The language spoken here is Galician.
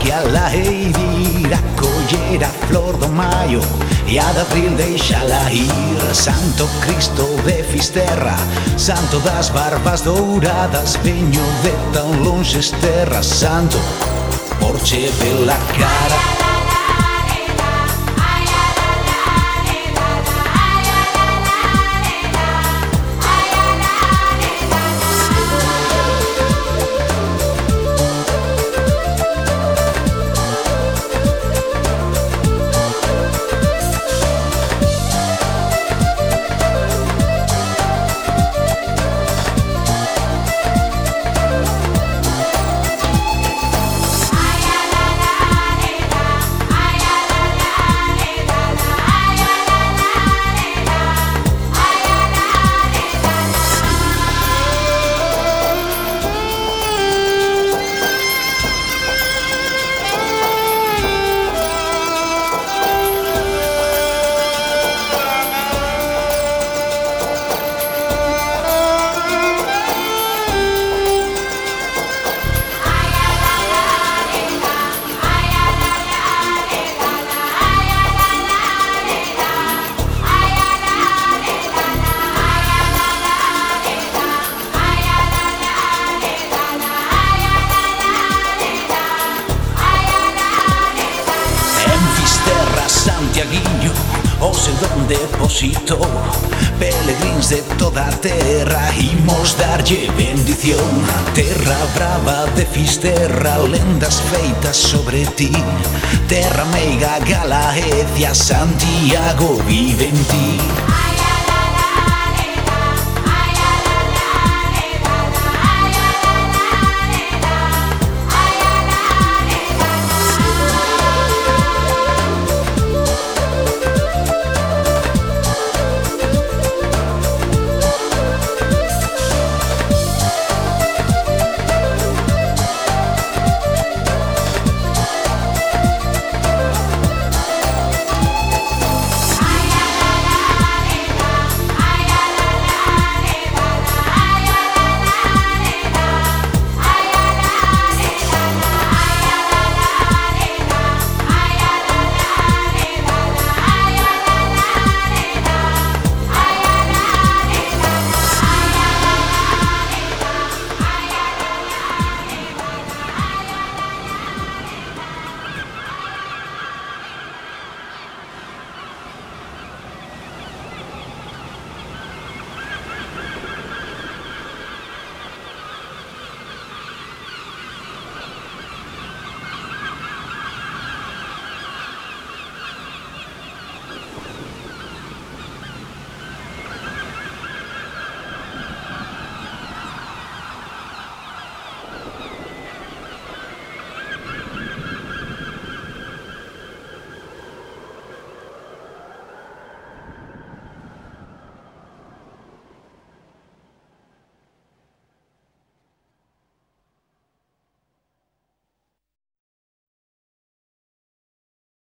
que a la eivira collera a flor do maio e a de abril deixala ir. Santo Cristo de Fisterra Santo das barbas douradas veño de tan longes terras Santo por che la cara. sedón depositó Pelegrins de toda a terra Imos darlle bendición. Terra brava de Fisterra Lendas feitas sobre ti. Terra meiga, Galaecia Santiago vive en ti.